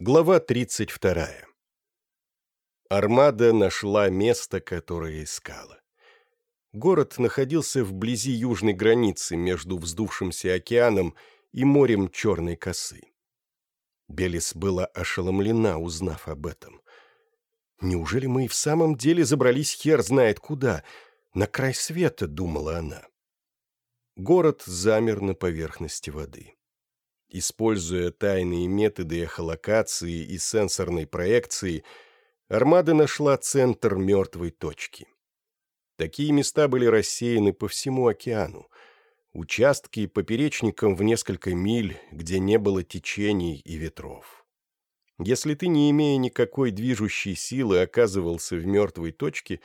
Глава 32. Армада нашла место, которое искала. Город находился вблизи южной границы между вздувшимся океаном и морем Черной косы. Белис была ошеломлена, узнав об этом. «Неужели мы и в самом деле забрались хер знает куда? На край света», — думала она. Город замер на поверхности воды. Используя тайные методы эхолокации и сенсорной проекции, армада нашла центр мертвой точки. Такие места были рассеяны по всему океану. Участки поперечником в несколько миль, где не было течений и ветров. Если ты, не имея никакой движущей силы, оказывался в мертвой точке,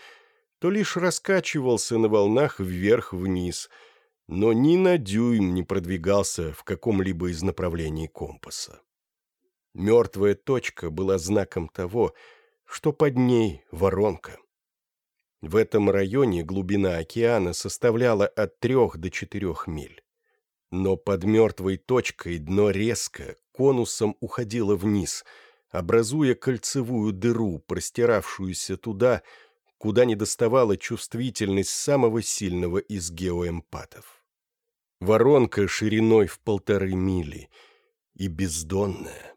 то лишь раскачивался на волнах вверх-вниз – но ни на дюйм не продвигался в каком-либо из направлений компаса. Мертвая точка была знаком того, что под ней воронка. В этом районе глубина океана составляла от трех до четырех миль. Но под мертвой точкой дно резко, конусом уходило вниз, образуя кольцевую дыру, простиравшуюся туда, куда не доставала чувствительность самого сильного из геоэмпатов. Воронка шириной в полторы мили и бездонная.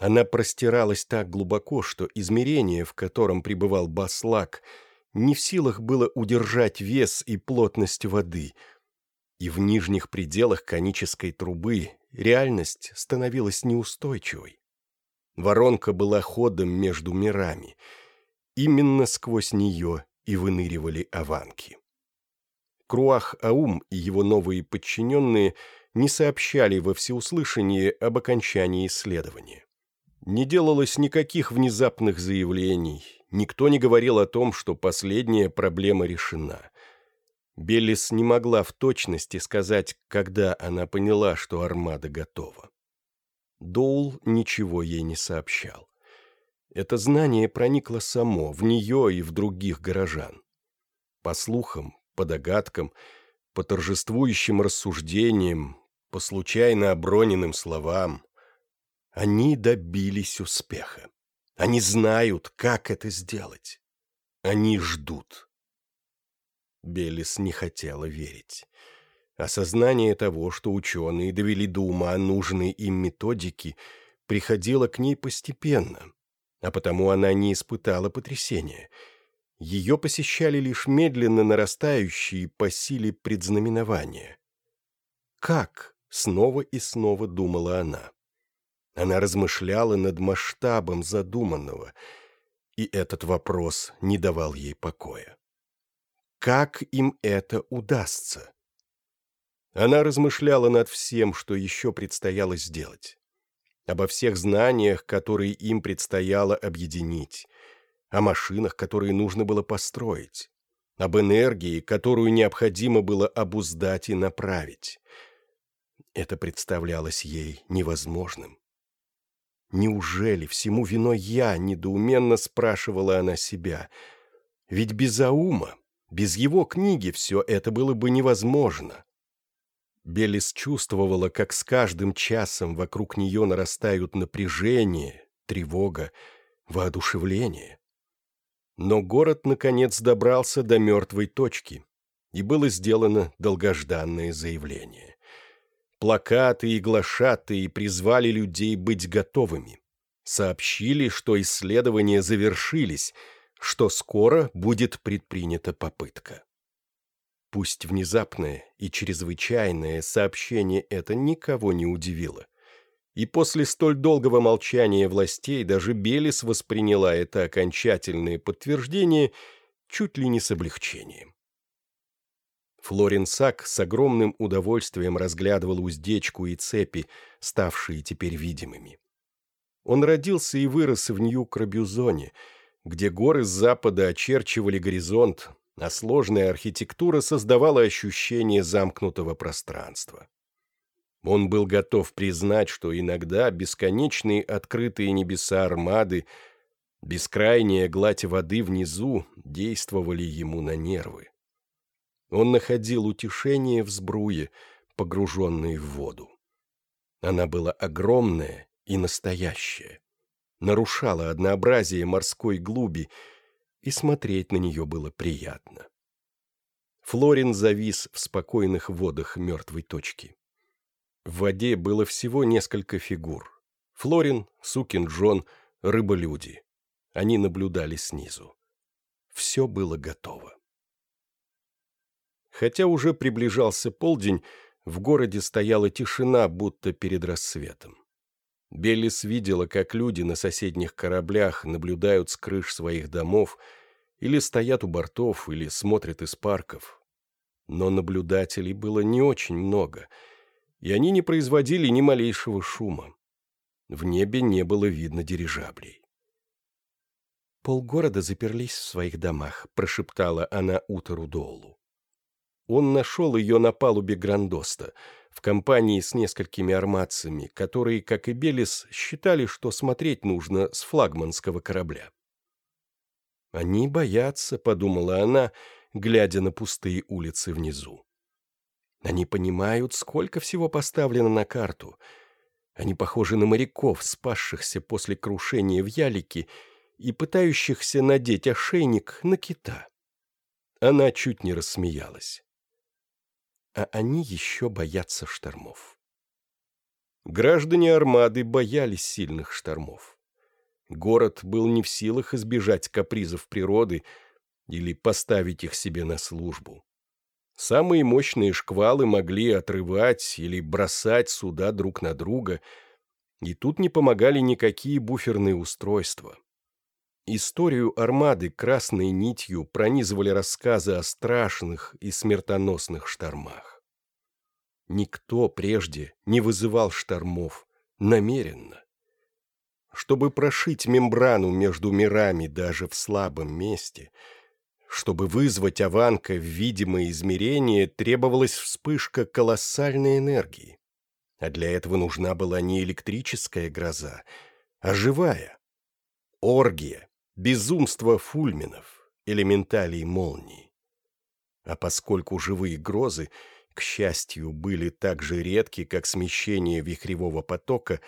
Она простиралась так глубоко, что измерение, в котором пребывал Баслак, не в силах было удержать вес и плотность воды, и в нижних пределах конической трубы реальность становилась неустойчивой. Воронка была ходом между мирами — Именно сквозь нее и выныривали аванки. Круах-Аум и его новые подчиненные не сообщали во всеуслышание об окончании исследования. Не делалось никаких внезапных заявлений, никто не говорил о том, что последняя проблема решена. Беллис не могла в точности сказать, когда она поняла, что армада готова. Доул ничего ей не сообщал. Это знание проникло само, в нее и в других горожан. По слухам, по догадкам, по торжествующим рассуждениям, по случайно оброненным словам. Они добились успеха. Они знают, как это сделать. Они ждут. Белис не хотела верить. Осознание того, что ученые довели до ума нужные им методики, приходило к ней постепенно, а потому она не испытала потрясения. Ее посещали лишь медленно нарастающие по силе предзнаменования. «Как?» — снова и снова думала она. Она размышляла над масштабом задуманного, и этот вопрос не давал ей покоя. Как им это удастся? Она размышляла над всем, что еще предстояло сделать обо всех знаниях, которые им предстояло объединить, о машинах, которые нужно было построить, об энергии, которую необходимо было обуздать и направить. Это представлялось ей невозможным. «Неужели всему виной я?» — недоуменно спрашивала она себя. «Ведь без Аума, без его книги все это было бы невозможно. Белис чувствовала, как с каждым часом вокруг нее нарастают напряжение, тревога, воодушевление. Но город, наконец, добрался до мертвой точки, и было сделано долгожданное заявление. Плакаты и глашатые призвали людей быть готовыми. Сообщили, что исследования завершились, что скоро будет предпринята попытка. Пусть внезапное и чрезвычайное сообщение это никого не удивило. И после столь долгого молчания властей даже Белис восприняла это окончательное подтверждение чуть ли не с облегчением. Флорин Сак с огромным удовольствием разглядывал уздечку и цепи, ставшие теперь видимыми. Он родился и вырос в Нью-Крабюзоне, где горы с запада очерчивали горизонт, а сложная архитектура создавала ощущение замкнутого пространства. Он был готов признать, что иногда бесконечные открытые небеса армады, бескрайняя гладь воды внизу действовали ему на нервы. Он находил утешение в сбруе, погруженной в воду. Она была огромная и настоящая, нарушала однообразие морской глуби, и смотреть на нее было приятно. Флорин завис в спокойных водах мертвой точки. В воде было всего несколько фигур. Флорин, Сукин Джон, рыболюди. Они наблюдали снизу. Все было готово. Хотя уже приближался полдень, в городе стояла тишина, будто перед рассветом. Беллис видела, как люди на соседних кораблях наблюдают с крыш своих домов или стоят у бортов, или смотрят из парков. Но наблюдателей было не очень много, и они не производили ни малейшего шума. В небе не было видно дирижаблей. «Полгорода заперлись в своих домах», — прошептала она Утеру Долу. Он нашел ее на палубе Грандоста, в компании с несколькими армадцами, которые, как и Белис, считали, что смотреть нужно с флагманского корабля. «Они боятся», — подумала она, глядя на пустые улицы внизу. «Они понимают, сколько всего поставлено на карту. Они похожи на моряков, спасшихся после крушения в ялике и пытающихся надеть ошейник на кита». Она чуть не рассмеялась а они еще боятся штормов. Граждане Армады боялись сильных штормов. Город был не в силах избежать капризов природы или поставить их себе на службу. Самые мощные шквалы могли отрывать или бросать суда друг на друга, и тут не помогали никакие буферные устройства. Историю армады красной нитью пронизывали рассказы о страшных и смертоносных штормах. Никто прежде не вызывал штормов намеренно. Чтобы прошить мембрану между мирами даже в слабом месте, чтобы вызвать Аванка в видимое измерение, требовалась вспышка колоссальной энергии. А для этого нужна была не электрическая гроза, а живая. Оргия, безумство фульминов, элементалей молний. А поскольку живые грозы, к счастью, были так же редки, как смещение вихревого потока,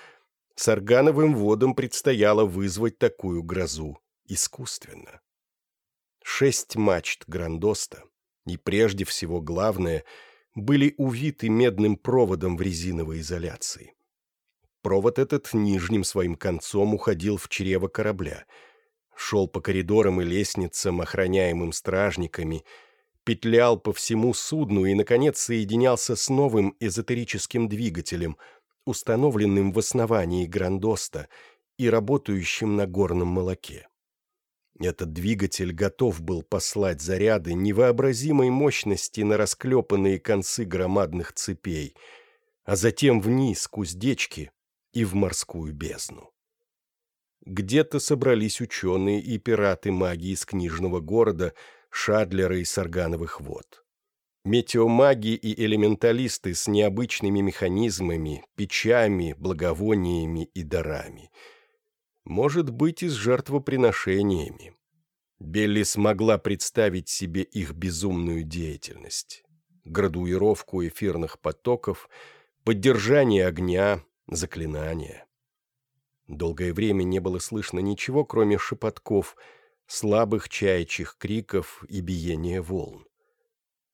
с органовым водом предстояло вызвать такую грозу искусственно. Шесть мачт Грандоста, и прежде всего главное, были увиты медным проводом в резиновой изоляции. Провод этот нижним своим концом уходил в чрево корабля — шел по коридорам и лестницам, охраняемым стражниками, петлял по всему судну и, наконец, соединялся с новым эзотерическим двигателем, установленным в основании Грандоста и работающим на горном молоке. Этот двигатель готов был послать заряды невообразимой мощности на расклепанные концы громадных цепей, а затем вниз к уздечке и в морскую бездну. Где-то собрались ученые и пираты магии из книжного города, Шадлера и Саргановых вод. Метеомаги и элементалисты с необычными механизмами, печами, благовониями и дарами. Может быть, и с жертвоприношениями. Белли смогла представить себе их безумную деятельность. Градуировку эфирных потоков, поддержание огня, заклинания. Долгое время не было слышно ничего, кроме шепотков, слабых чаячьих криков и биения волн.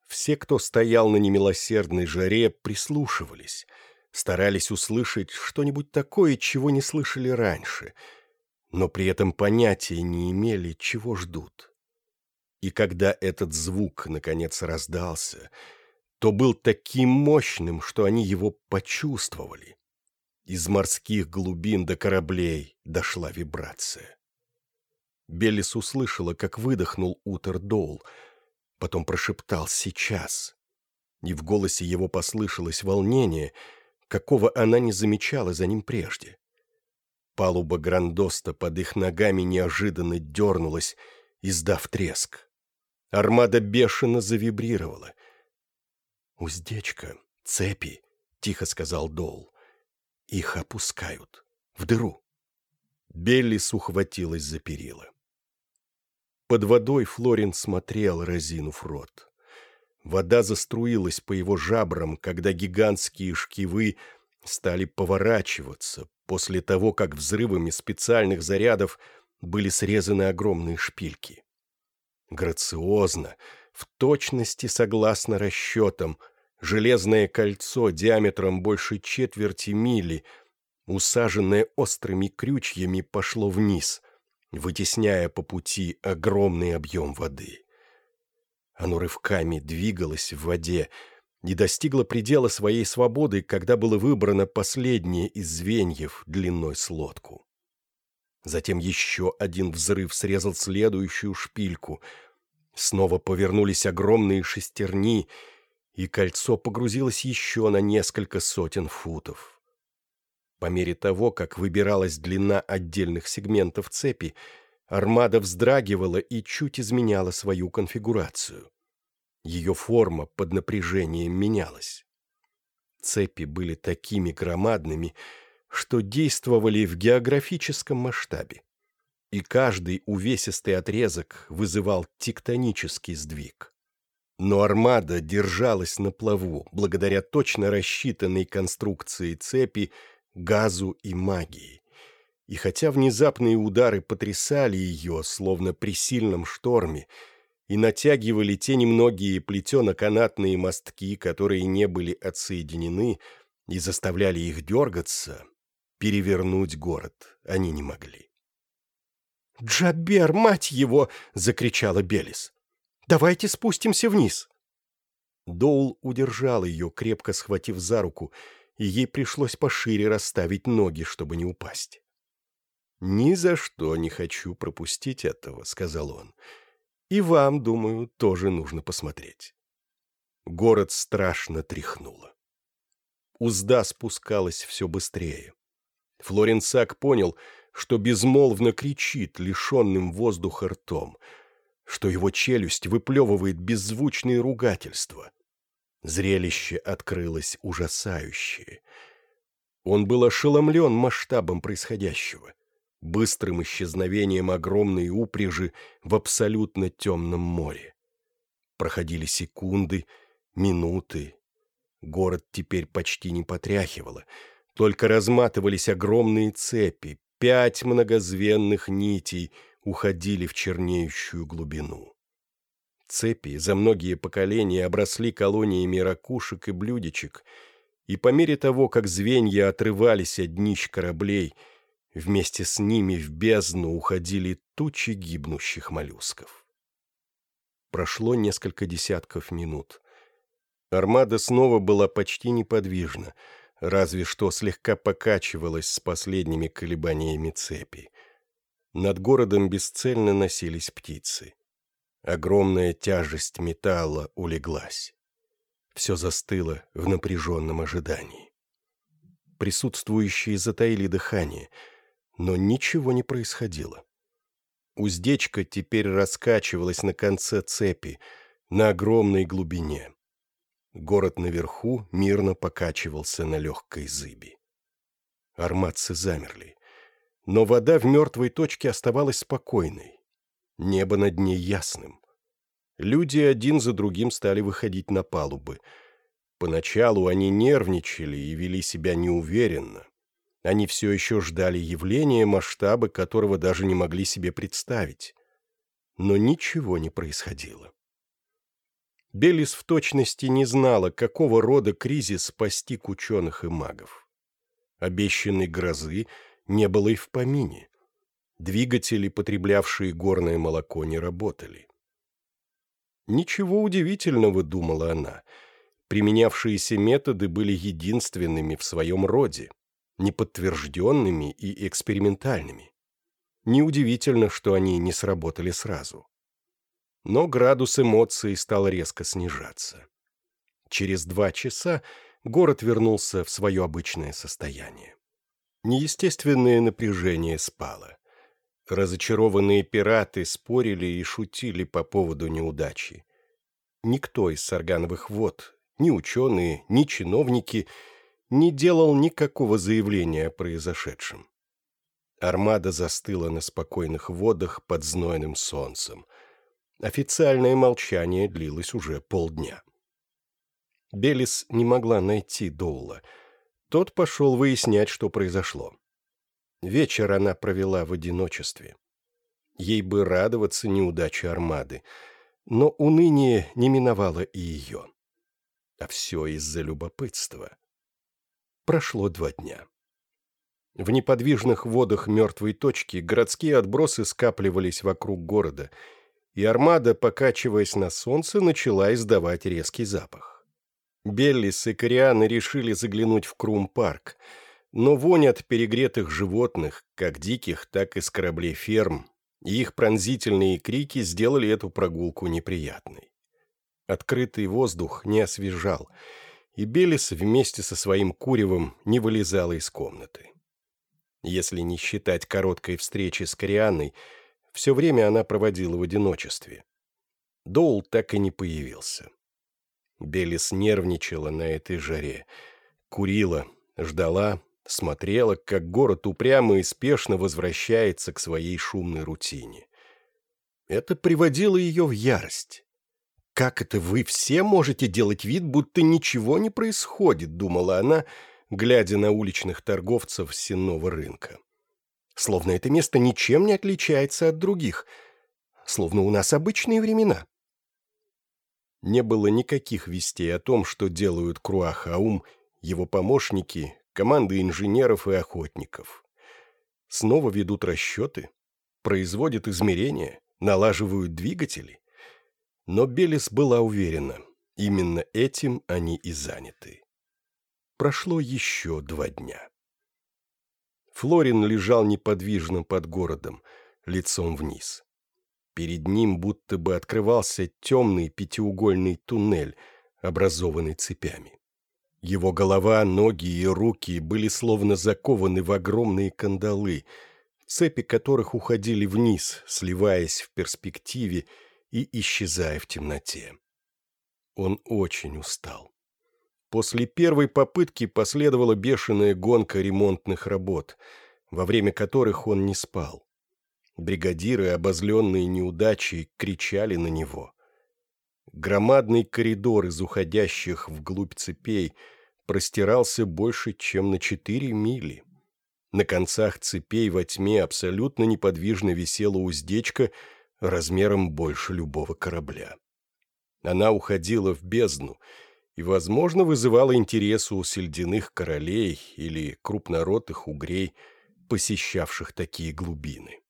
Все, кто стоял на немилосердной жаре, прислушивались, старались услышать что-нибудь такое, чего не слышали раньше, но при этом понятия не имели, чего ждут. И когда этот звук, наконец, раздался, то был таким мощным, что они его почувствовали. Из морских глубин до кораблей дошла вибрация. Беллис услышала, как выдохнул Утер Доул, потом прошептал «сейчас». И в голосе его послышалось волнение, какого она не замечала за ним прежде. Палуба Грандоста под их ногами неожиданно дернулась, издав треск. Армада бешено завибрировала. «Уздечка, цепи», — тихо сказал Доул. Их опускают. В дыру. Беллис ухватилась за перила. Под водой Флорин смотрел, разинув рот. Вода заструилась по его жабрам, когда гигантские шкивы стали поворачиваться, после того, как взрывами специальных зарядов были срезаны огромные шпильки. Грациозно, в точности согласно расчетам, железное кольцо диаметром больше четверти мили, усаженное острыми крючьями, пошло вниз, вытесняя по пути огромный объем воды. Оно рывками двигалось в воде, не достигло предела своей свободы, когда было выбрано последнее из звеньев длиной с лодку. Затем еще один взрыв срезал следующую шпильку. Снова повернулись огромные шестерни, и кольцо погрузилось еще на несколько сотен футов. По мере того, как выбиралась длина отдельных сегментов цепи, армада вздрагивала и чуть изменяла свою конфигурацию. Ее форма под напряжением менялась. Цепи были такими громадными, что действовали в географическом масштабе. И каждый увесистый отрезок вызывал тектонический сдвиг. Но армада держалась на плаву благодаря точно рассчитанной конструкции цепи, газу и магии. И хотя внезапные удары потрясали ее, словно при сильном шторме, и натягивали те немногие плетено-канатные мостки, которые не были отсоединены, и заставляли их дергаться, перевернуть город они не могли. «Джабер, мать его!» — закричала Белис. «Давайте спустимся вниз!» Доул удержал ее, крепко схватив за руку, и ей пришлось пошире расставить ноги, чтобы не упасть. «Ни за что не хочу пропустить этого», — сказал он. И вам, думаю, тоже нужно посмотреть. Город страшно тряхнуло. Узда спускалась все быстрее. Флоренсак понял, что безмолвно кричит лишенным воздуха ртом, что его челюсть выплевывает беззвучные ругательства. Зрелище открылось ужасающее. Он был ошеломлен масштабом происходящего быстрым исчезновением огромной упряжи в абсолютно темном море. Проходили секунды, минуты. Город теперь почти не потряхивало, только разматывались огромные цепи, пять многозвенных нитей уходили в чернеющую глубину. Цепи за многие поколения обросли колониями ракушек и блюдечек, и по мере того, как звенья отрывались от днищ кораблей — Вместе с ними в бездну уходили тучи гибнущих моллюсков. Прошло несколько десятков минут. Армада снова была почти неподвижна, разве что слегка покачивалась с последними колебаниями цепи. Над городом бесцельно носились птицы. Огромная тяжесть металла улеглась. Все застыло в напряженном ожидании. Присутствующие затаили дыхание — но ничего не происходило. Уздечка теперь раскачивалась на конце цепи, на огромной глубине. Город наверху мирно покачивался на легкой зыби. Арматцы замерли. Но вода в мертвой точке оставалась спокойной. Небо над ней ясным. Люди один за другим стали выходить на палубы. Поначалу они нервничали и вели себя неуверенно. Они все еще ждали явления, масштабы которого даже не могли себе представить. Но ничего не происходило. Белис в точности не знала, какого рода кризис постиг ученых и магов. Обещанной грозы не было и в помине. Двигатели, потреблявшие горное молоко, не работали. Ничего удивительного, думала она. Применявшиеся методы были единственными в своем роде неподтвержденными и экспериментальными. Неудивительно, что они не сработали сразу. Но градус эмоций стал резко снижаться. Через два часа город вернулся в свое обычное состояние. Неестественное напряжение спало. Разочарованные пираты спорили и шутили по поводу неудачи. Никто из саргановых вод, ни ученые, ни чиновники – не делал никакого заявления о произошедшем. Армада застыла на спокойных водах под знойным солнцем. Официальное молчание длилось уже полдня. Белис не могла найти Доула. Тот пошел выяснять, что произошло. Вечер она провела в одиночестве. Ей бы радоваться неудаче армады, но уныние не миновало и ее. А все из-за любопытства. Прошло два дня. В неподвижных водах мертвой точки городские отбросы скапливались вокруг города, и армада, покачиваясь на солнце, начала издавать резкий запах. Беллис и Корианы решили заглянуть в Крум-парк, но вонь от перегретых животных, как диких, так и с кораблей ферм, и их пронзительные крики сделали эту прогулку неприятной. Открытый воздух не освежал, и Белис вместе со своим куревом не вылезала из комнаты. Если не считать короткой встречи с Корианной, все время она проводила в одиночестве. Доул так и не появился. Белис нервничала на этой жаре, курила, ждала, смотрела, как город упрямо и спешно возвращается к своей шумной рутине. Это приводило ее в ярость. «Как это вы все можете делать вид, будто ничего не происходит?» — думала она, глядя на уличных торговцев сенного рынка. «Словно это место ничем не отличается от других. Словно у нас обычные времена». Не было никаких вестей о том, что делают Круахаум, его помощники, команды инженеров и охотников. Снова ведут расчеты, производят измерения, налаживают двигатели. Но Белис была уверена, именно этим они и заняты. Прошло еще два дня. Флорин лежал неподвижно под городом, лицом вниз. Перед ним будто бы открывался темный пятиугольный туннель, образованный цепями. Его голова, ноги и руки были словно закованы в огромные кандалы, цепи которых уходили вниз, сливаясь в перспективе и исчезая в темноте. Он очень устал. После первой попытки последовала бешеная гонка ремонтных работ, во время которых он не спал. Бригадиры, обозленные неудачей, кричали на него. Громадный коридор из уходящих вглубь цепей — простирался больше, чем на четыре мили. На концах цепей во тьме абсолютно неподвижно висела уздечка размером больше любого корабля. Она уходила в бездну и, возможно, вызывала интерес у сельдяных королей или крупноротых угрей, посещавших такие глубины.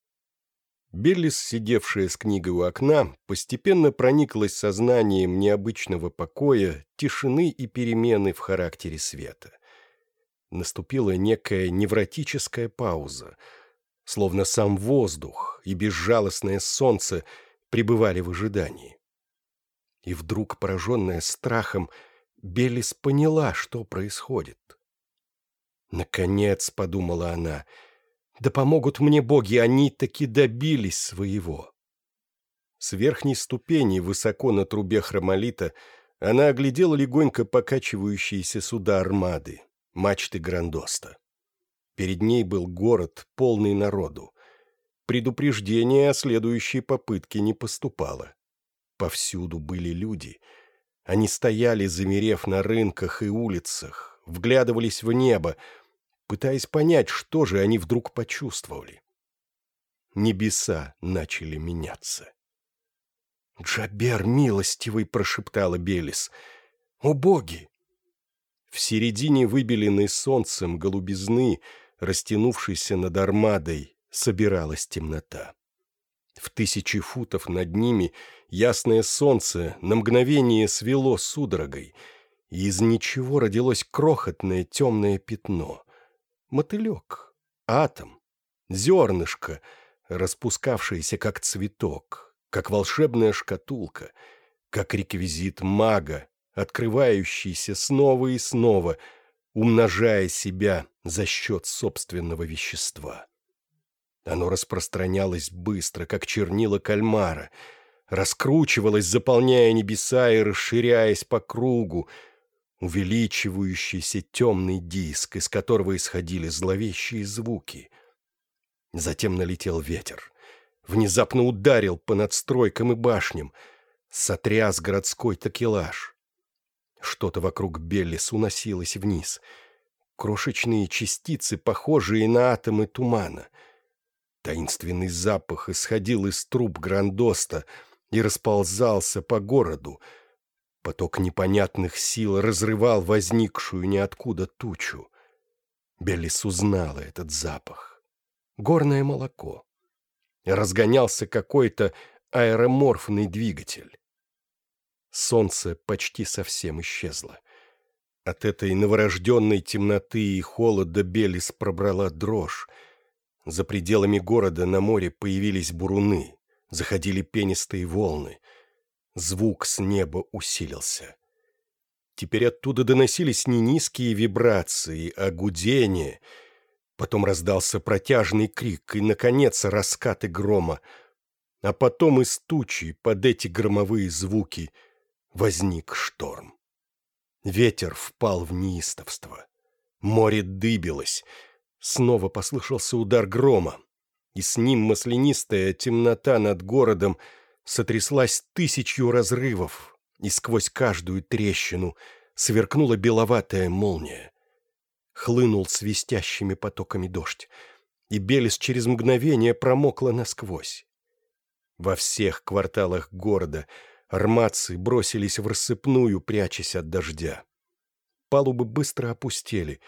Беллис, сидевшая с книгой у окна, постепенно прониклась сознанием необычного покоя, тишины и перемены в характере света. Наступила некая невротическая пауза, словно сам воздух и безжалостное солнце пребывали в ожидании. И вдруг, пораженная страхом, Беллис поняла, что происходит. «Наконец», — подумала она, — да помогут мне боги, они таки добились своего. С верхней ступени, высоко на трубе хромолита, она оглядела легонько покачивающиеся суда армады, мачты Грандоста. Перед ней был город, полный народу. Предупреждение о следующей попытке не поступало. Повсюду были люди. Они стояли, замерев на рынках и улицах, вглядывались в небо, пытаясь понять, что же они вдруг почувствовали. Небеса начали меняться. «Джабер, милостивый!» — прошептала Белис. «О боги!» В середине выбеленной солнцем голубизны, растянувшейся над армадой, собиралась темнота. В тысячи футов над ними ясное солнце на мгновение свело судорогой, и из ничего родилось крохотное темное пятно мотылек, атом, зернышко, распускавшееся как цветок, как волшебная шкатулка, как реквизит мага, открывающийся снова и снова, умножая себя за счет собственного вещества. Оно распространялось быстро, как чернила кальмара, раскручивалось, заполняя небеса и расширяясь по кругу, увеличивающийся темный диск, из которого исходили зловещие звуки. Затем налетел ветер. Внезапно ударил по надстройкам и башням, сотряс городской такелаж. Что-то вокруг Беллис уносилось вниз. крошечные частицы, похожие на атомы тумана. Таинственный запах исходил из труб Грандоста и расползался по городу. Поток непонятных сил разрывал возникшую ниоткуда тучу. Беллис узнала этот запах. Горное молоко. Разгонялся какой-то аэроморфный двигатель. Солнце почти совсем исчезло. От этой новорожденной темноты и холода Белис пробрала дрожь. За пределами города на море появились буруны, заходили пенистые волны. Звук с неба усилился. Теперь оттуда доносились не низкие вибрации, а гудение. Потом раздался протяжный крик и, наконец, раскаты грома. А потом из тучи под эти громовые звуки возник шторм. Ветер впал в неистовство. Море дыбилось. Снова послышался удар грома, и с ним маслянистая темнота над городом сотряслась тысячью разрывов, и сквозь каждую трещину сверкнула беловатая молния. Хлынул свистящими потоками дождь, и Белис через мгновение промокла насквозь. Во всех кварталах города — Арматцы бросились в рассыпную, прячась от дождя. Палубы быстро опустели.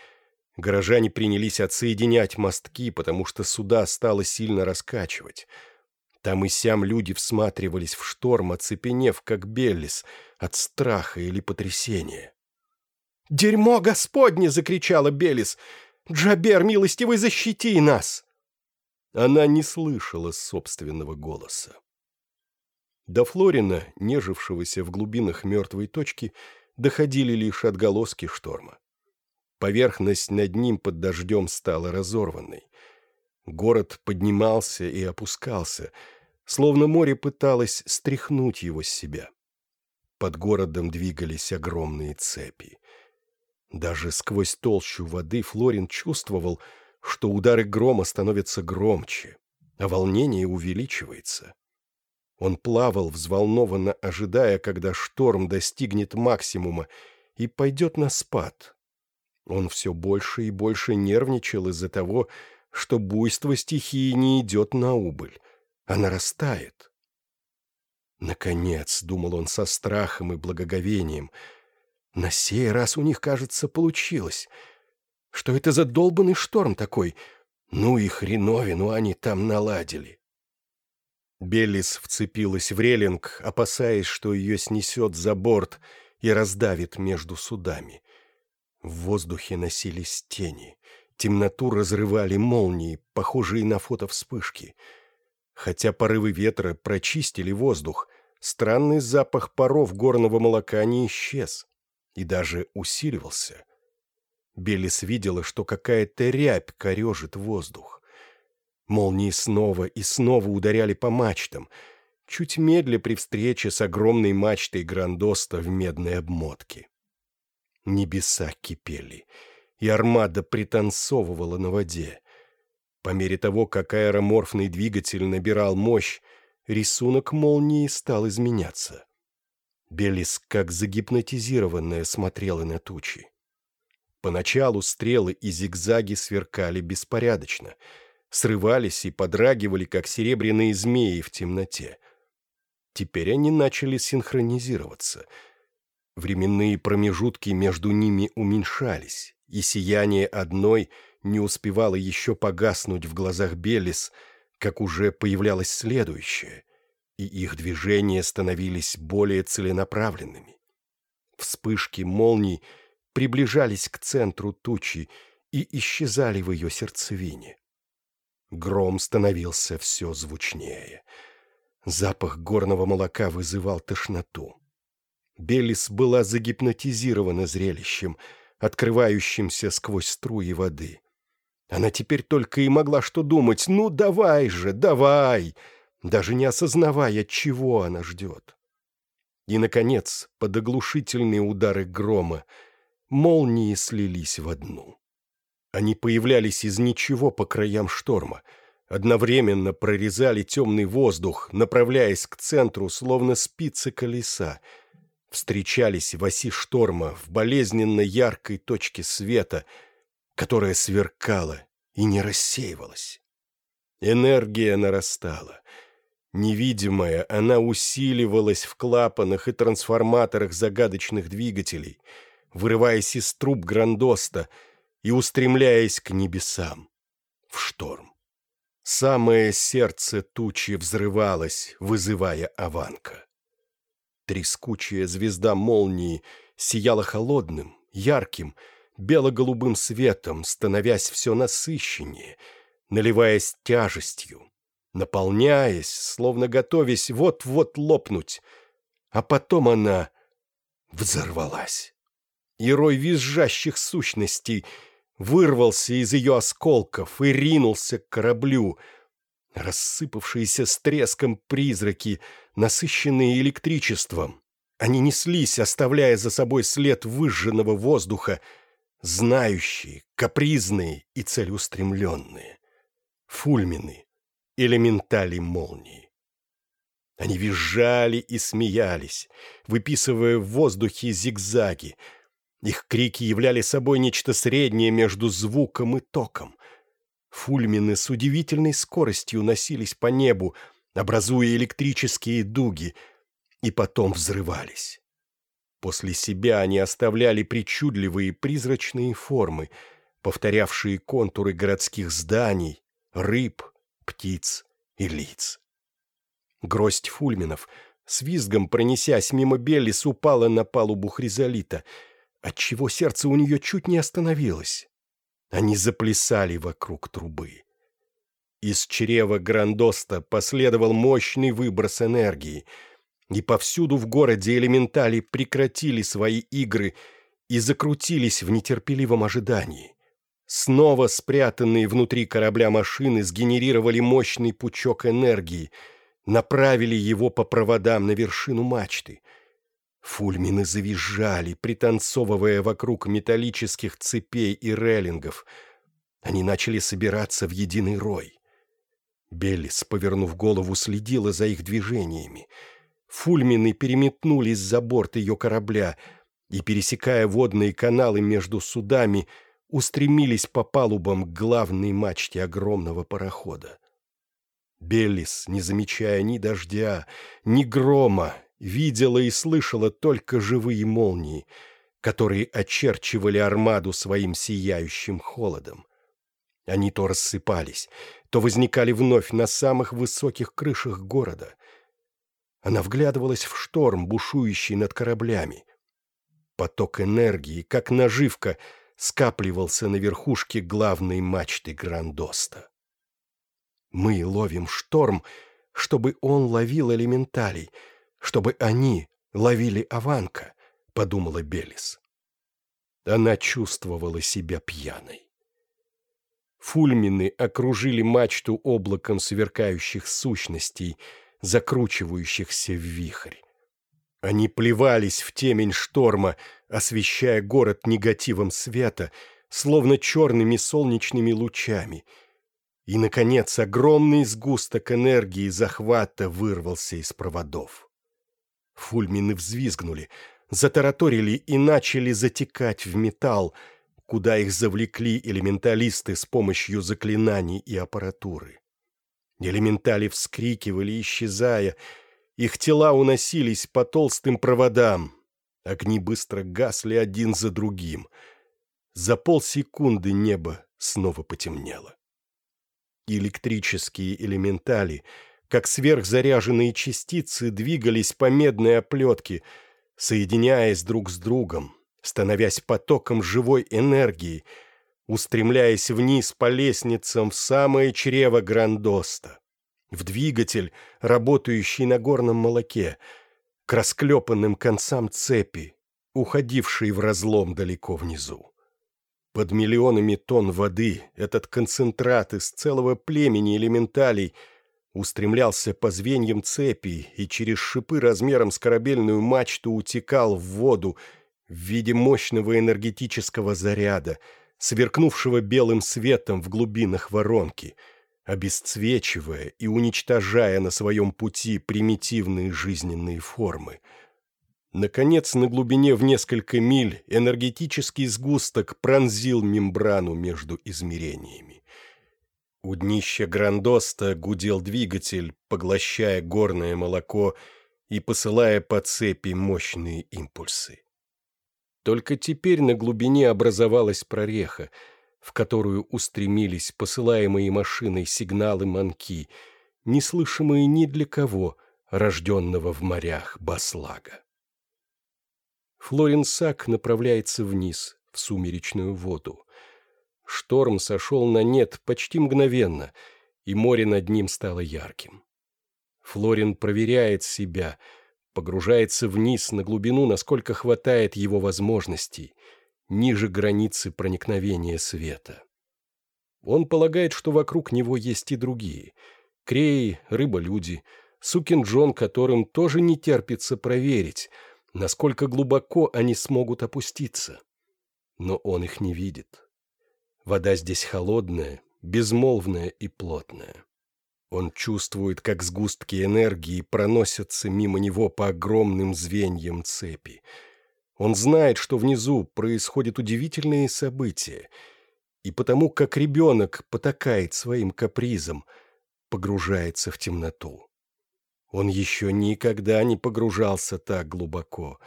Горожане принялись отсоединять мостки, потому что суда стало сильно раскачивать. Там и сям люди всматривались в шторм, оцепенев, как Беллис, от страха или потрясения. «Дерьмо Господне!» — закричала Белис. «Джабер, милостивый, защити нас!» Она не слышала собственного голоса. До Флорина, нежившегося в глубинах мертвой точки, доходили лишь отголоски шторма. Поверхность над ним под дождем стала разорванной. Город поднимался и опускался, словно море пыталось стряхнуть его с себя. Под городом двигались огромные цепи. Даже сквозь толщу воды Флорин чувствовал, что удары грома становятся громче, а волнение увеличивается. Он плавал, взволнованно ожидая, когда шторм достигнет максимума и пойдет на спад. Он все больше и больше нервничал из-за того, что буйство стихии не идет на убыль, а нарастает. Наконец, думал он со страхом и благоговением, на сей раз у них, кажется, получилось. Что это за долбанный шторм такой? Ну и хреновину они там наладили. Беллис вцепилась в релинг, опасаясь, что ее снесет за борт и раздавит между судами. В воздухе носились тени. Темноту разрывали молнии, похожие на фотовспышки. Хотя порывы ветра прочистили воздух, странный запах паров горного молока не исчез и даже усиливался. Белис видела, что какая-то рябь корежит воздух. Молнии снова и снова ударяли по мачтам, чуть медля при встрече с огромной мачтой Грандоста в медной обмотке. Небеса кипели, и армада пританцовывала на воде. По мере того, как аэроморфный двигатель набирал мощь, рисунок молнии стал изменяться. Белис, как загипнотизированная, смотрела на тучи. Поначалу стрелы и зигзаги сверкали беспорядочно — срывались и подрагивали, как серебряные змеи в темноте. Теперь они начали синхронизироваться. Временные промежутки между ними уменьшались, и сияние одной не успевало еще погаснуть в глазах Белис, как уже появлялось следующее, и их движения становились более целенаправленными. Вспышки молний приближались к центру тучи и исчезали в ее сердцевине. Гром становился все звучнее. Запах горного молока вызывал тошноту. Белис была загипнотизирована зрелищем, открывающимся сквозь струи воды. Она теперь только и могла что думать «Ну, давай же, давай!» даже не осознавая, чего она ждет. И, наконец, под оглушительные удары грома молнии слились в одну. Они появлялись из ничего по краям шторма, одновременно прорезали темный воздух, направляясь к центру, словно спицы колеса, встречались в оси шторма, в болезненно яркой точке света, которая сверкала и не рассеивалась. Энергия нарастала. Невидимая, она усиливалась в клапанах и трансформаторах загадочных двигателей, вырываясь из труб Грандоста и устремляясь к небесам, в шторм. Самое сердце тучи взрывалось, вызывая Аванка. Трескучая звезда молнии сияла холодным, ярким, бело-голубым светом, становясь все насыщеннее, наливаясь тяжестью, наполняясь, словно готовясь вот-вот лопнуть, а потом она взорвалась. И рой визжащих сущностей вырвался из ее осколков и ринулся к кораблю. Рассыпавшиеся с треском призраки, насыщенные электричеством, они неслись, оставляя за собой след выжженного воздуха, знающие, капризные и целеустремленные. Фульмины, элементали молнии. Они визжали и смеялись, выписывая в воздухе зигзаги. Их крики являли собой нечто среднее между звуком и током. Фульмины с удивительной скоростью носились по небу, образуя электрические дуги, и потом взрывались. После себя они оставляли причудливые призрачные формы, повторявшие контуры городских зданий, рыб, птиц и лиц. Гроздь фульминов, с пронесясь мимо Беллис, упала на палубу хризолита, отчего сердце у нее чуть не остановилось. Они заплясали вокруг трубы. Из чрева Грандоста последовал мощный выброс энергии, и повсюду в городе элементали прекратили свои игры и закрутились в нетерпеливом ожидании. Снова спрятанные внутри корабля машины сгенерировали мощный пучок энергии, направили его по проводам на вершину мачты. Фульмины завизжали, пританцовывая вокруг металлических цепей и рейлингов. Они начали собираться в единый рой. Беллис, повернув голову, следила за их движениями. Фульмины переметнулись за борт ее корабля и, пересекая водные каналы между судами, устремились по палубам к главной мачте огромного парохода. Беллис, не замечая ни дождя, ни грома, видела и слышала только живые молнии, которые очерчивали армаду своим сияющим холодом. Они то рассыпались, то возникали вновь на самых высоких крышах города. Она вглядывалась в шторм, бушующий над кораблями. Поток энергии, как наживка — скапливался на верхушке главной мачты Грандоста. Мы ловим шторм, чтобы он ловил элементалей, чтобы они ловили Аванка, подумала Белис. Она чувствовала себя пьяной. Фульмины окружили мачту облаком сверкающих сущностей, закручивающихся в вихрь. Они плевались в темень шторма, освещая город негативом света, словно черными солнечными лучами. И, наконец, огромный сгусток энергии захвата вырвался из проводов. Фульмины взвизгнули, затараторили и начали затекать в металл, куда их завлекли элементалисты с помощью заклинаний и аппаратуры. Элементали вскрикивали, исчезая, их тела уносились по толстым проводам. Огни быстро гасли один за другим. За полсекунды небо снова потемнело. Электрические элементали, как сверхзаряженные частицы, двигались по медной оплетке, соединяясь друг с другом, становясь потоком живой энергии, устремляясь вниз по лестницам в самое чрево Грандоста в двигатель, работающий на горном молоке, к расклепанным концам цепи, уходившей в разлом далеко внизу. Под миллионами тонн воды этот концентрат из целого племени элементалей устремлялся по звеньям цепи и через шипы размером с корабельную мачту утекал в воду в виде мощного энергетического заряда, сверкнувшего белым светом в глубинах воронки — обесцвечивая и уничтожая на своем пути примитивные жизненные формы. Наконец, на глубине в несколько миль энергетический сгусток пронзил мембрану между измерениями. У днища Грандоста гудел двигатель, поглощая горное молоко и посылая по цепи мощные импульсы. Только теперь на глубине образовалась прореха, в которую устремились посылаемые машиной сигналы манки, неслышимые ни для кого, рожденного в морях Баслага. Флорин Сак направляется вниз, в сумеречную воду. Шторм сошел на нет почти мгновенно, и море над ним стало ярким. Флорин проверяет себя, погружается вниз на глубину, насколько хватает его возможностей, ниже границы проникновения света. Он полагает, что вокруг него есть и другие — креи, рыболюди, сукин Джон, которым тоже не терпится проверить — насколько глубоко они смогут опуститься. Но он их не видит. Вода здесь холодная, безмолвная и плотная. Он чувствует, как сгустки энергии проносятся мимо него по огромным звеньям цепи. Он знает, что внизу происходят удивительные события, и потому как ребенок потакает своим капризом, погружается в темноту. Он еще никогда не погружался так глубоко,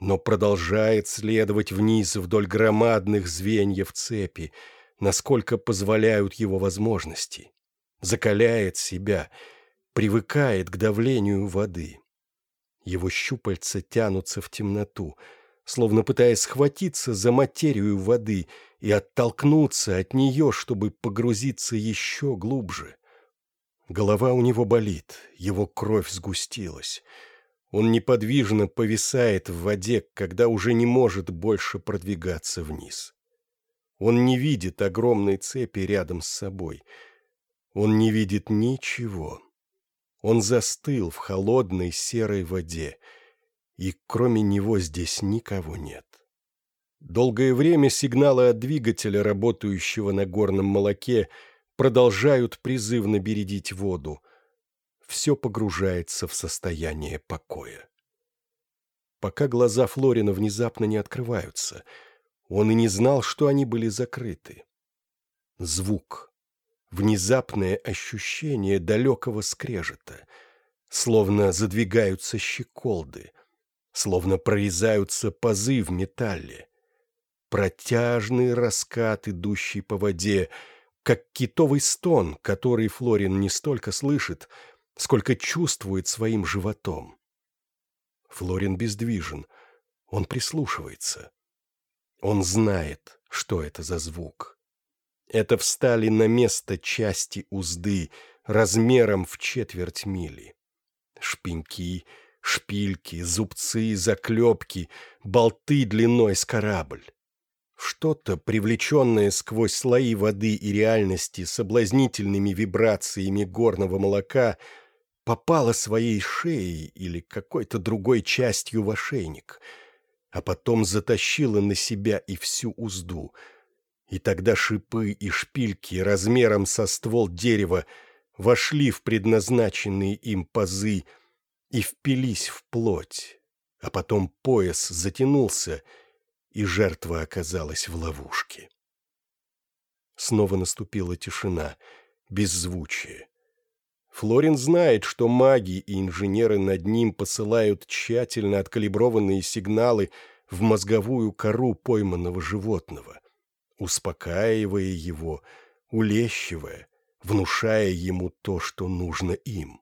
но продолжает следовать вниз вдоль громадных звеньев цепи, насколько позволяют его возможности. Закаляет себя, привыкает к давлению воды. Его щупальца тянутся в темноту, словно пытаясь схватиться за материю воды и оттолкнуться от нее, чтобы погрузиться еще глубже. Голова у него болит, его кровь сгустилась. Он неподвижно повисает в воде, когда уже не может больше продвигаться вниз. Он не видит огромной цепи рядом с собой. Он не видит ничего. Он застыл в холодной серой воде, и кроме него здесь никого нет. Долгое время сигналы от двигателя, работающего на горном молоке, продолжают призывно бередить воду. Все погружается в состояние покоя. Пока глаза Флорина внезапно не открываются, он и не знал, что они были закрыты. Звук. Внезапное ощущение далекого скрежета. Словно задвигаются щеколды. Словно прорезаются пазы в металле. Протяжный раскат, идущий по воде — как китовый стон, который Флорин не столько слышит, сколько чувствует своим животом. Флорин бездвижен, он прислушивается. Он знает, что это за звук. Это встали на место части узды размером в четверть мили. Шпеньки, шпильки, зубцы, заклепки, болты длиной с корабль. Что-то, привлеченное сквозь слои воды и реальности соблазнительными вибрациями горного молока, попало своей шеей или какой-то другой частью в ошейник, а потом затащило на себя и всю узду. И тогда шипы и шпильки размером со ствол дерева вошли в предназначенные им пазы и впились в плоть, а потом пояс затянулся — и жертва оказалась в ловушке. Снова наступила тишина, беззвучие. Флорин знает, что маги и инженеры над ним посылают тщательно откалиброванные сигналы в мозговую кору пойманного животного, успокаивая его, улещивая, внушая ему то, что нужно им.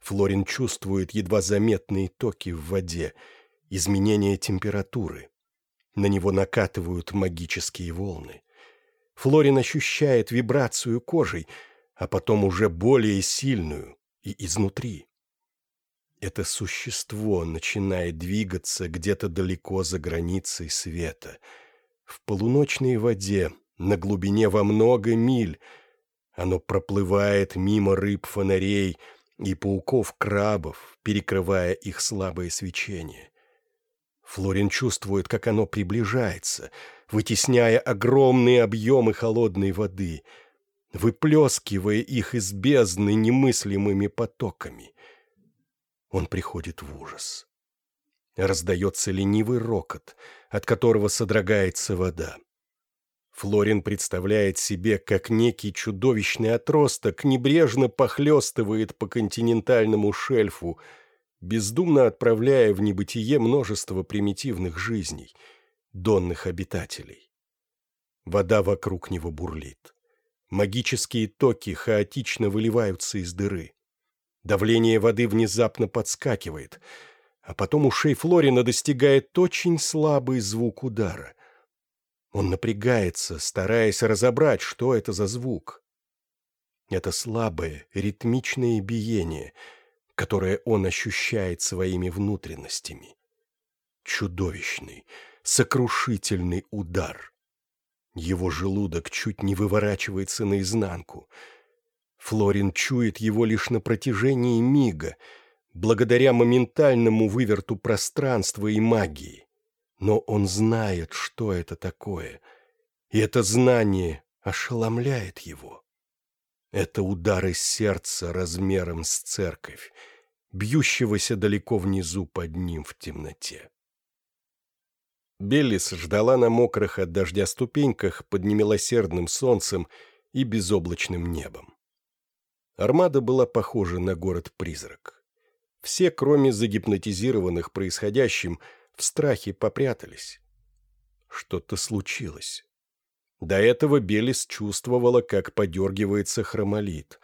Флорин чувствует едва заметные токи в воде, изменение температуры. На него накатывают магические волны. Флорин ощущает вибрацию кожей, а потом уже более сильную и изнутри. Это существо начинает двигаться где-то далеко за границей света. В полуночной воде, на глубине во много миль, оно проплывает мимо рыб-фонарей и пауков-крабов, перекрывая их слабое свечение. Флорин чувствует, как оно приближается, вытесняя огромные объемы холодной воды, выплескивая их из бездны немыслимыми потоками. Он приходит в ужас. Раздается ленивый рокот, от которого содрогается вода. Флорин представляет себе, как некий чудовищный отросток небрежно похлестывает по континентальному шельфу, бездумно отправляя в небытие множество примитивных жизней, донных обитателей. Вода вокруг него бурлит. Магические токи хаотично выливаются из дыры. Давление воды внезапно подскакивает, а потом ушей Флорина достигает очень слабый звук удара. Он напрягается, стараясь разобрать, что это за звук. Это слабое, ритмичное биение, которое он ощущает своими внутренностями. Чудовищный, сокрушительный удар. Его желудок чуть не выворачивается наизнанку. Флорин чует его лишь на протяжении мига, благодаря моментальному выверту пространства и магии. Но он знает, что это такое, и это знание ошеломляет его. Это удары сердца размером с церковь, бьющегося далеко внизу под ним в темноте. Беллис ждала на мокрых от дождя ступеньках под немилосердным солнцем и безоблачным небом. Армада была похожа на город-призрак. Все, кроме загипнотизированных происходящим, в страхе попрятались. Что-то случилось. До этого Белис чувствовала, как подергивается хромолит,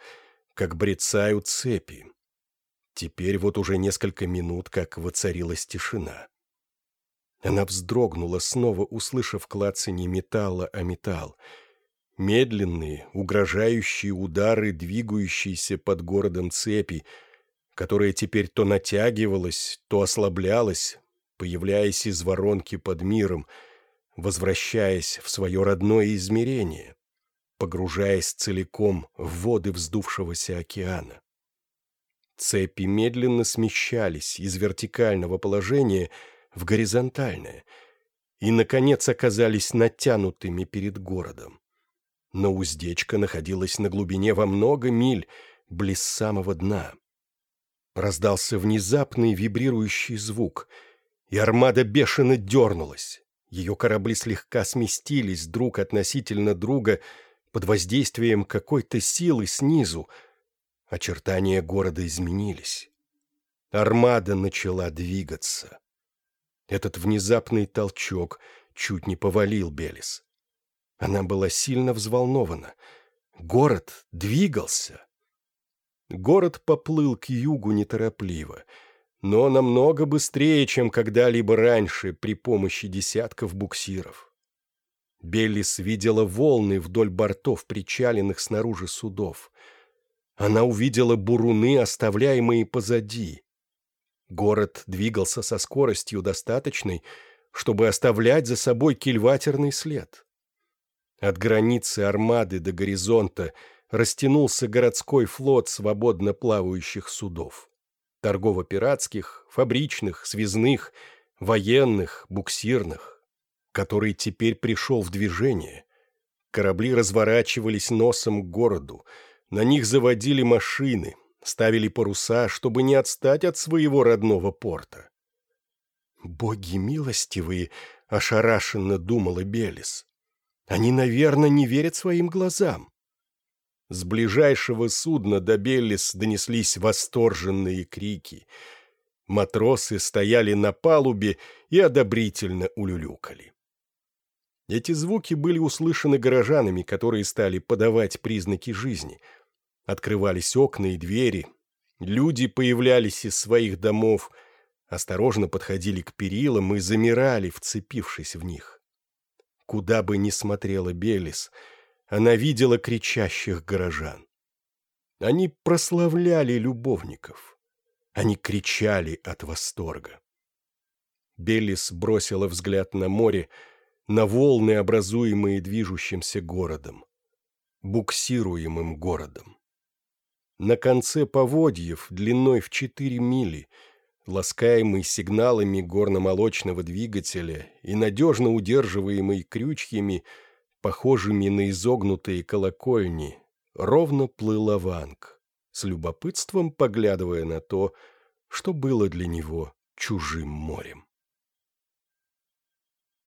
как брецают цепи. Теперь вот уже несколько минут, как воцарилась тишина. Она вздрогнула, снова услышав клацанье металла о металл. Медленные, угрожающие удары, двигающиеся под городом цепи, которая теперь то натягивалась, то ослаблялась, появляясь из воронки под миром, возвращаясь в свое родное измерение, погружаясь целиком в воды вздувшегося океана. Цепи медленно смещались из вертикального положения в горизонтальное и, наконец, оказались натянутыми перед городом. Но уздечка находилась на глубине во много миль, близ самого дна. Раздался внезапный вибрирующий звук — и армада бешено дернулась. Ее корабли слегка сместились друг относительно друга под воздействием какой-то силы снизу. Очертания города изменились. Армада начала двигаться. Этот внезапный толчок чуть не повалил Белис. Она была сильно взволнована. Город двигался. Город поплыл к югу неторопливо — но намного быстрее, чем когда-либо раньше при помощи десятков буксиров. Беллис видела волны вдоль бортов причаленных снаружи судов. Она увидела буруны, оставляемые позади. Город двигался со скоростью достаточной, чтобы оставлять за собой кильватерный след. От границы армады до горизонта растянулся городской флот свободно плавающих судов торгово-пиратских, фабричных, связных, военных, буксирных, который теперь пришел в движение. Корабли разворачивались носом к городу, на них заводили машины, ставили паруса, чтобы не отстать от своего родного порта. «Боги милостивые!» — ошарашенно думала Белис. «Они, наверное, не верят своим глазам. С ближайшего судна до Беллис донеслись восторженные крики. Матросы стояли на палубе и одобрительно улюлюкали. Эти звуки были услышаны горожанами, которые стали подавать признаки жизни. Открывались окна и двери, люди появлялись из своих домов, осторожно подходили к перилам и замирали, вцепившись в них. Куда бы ни смотрела Белис — она видела кричащих горожан. Они прославляли любовников. Они кричали от восторга. Беллис бросила взгляд на море, на волны, образуемые движущимся городом, буксируемым городом. На конце поводьев, длиной в четыре мили, ласкаемый сигналами горно-молочного двигателя и надежно удерживаемый крючьями, похожими на изогнутые колокольни, ровно плыл Аванг, с любопытством поглядывая на то, что было для него чужим морем.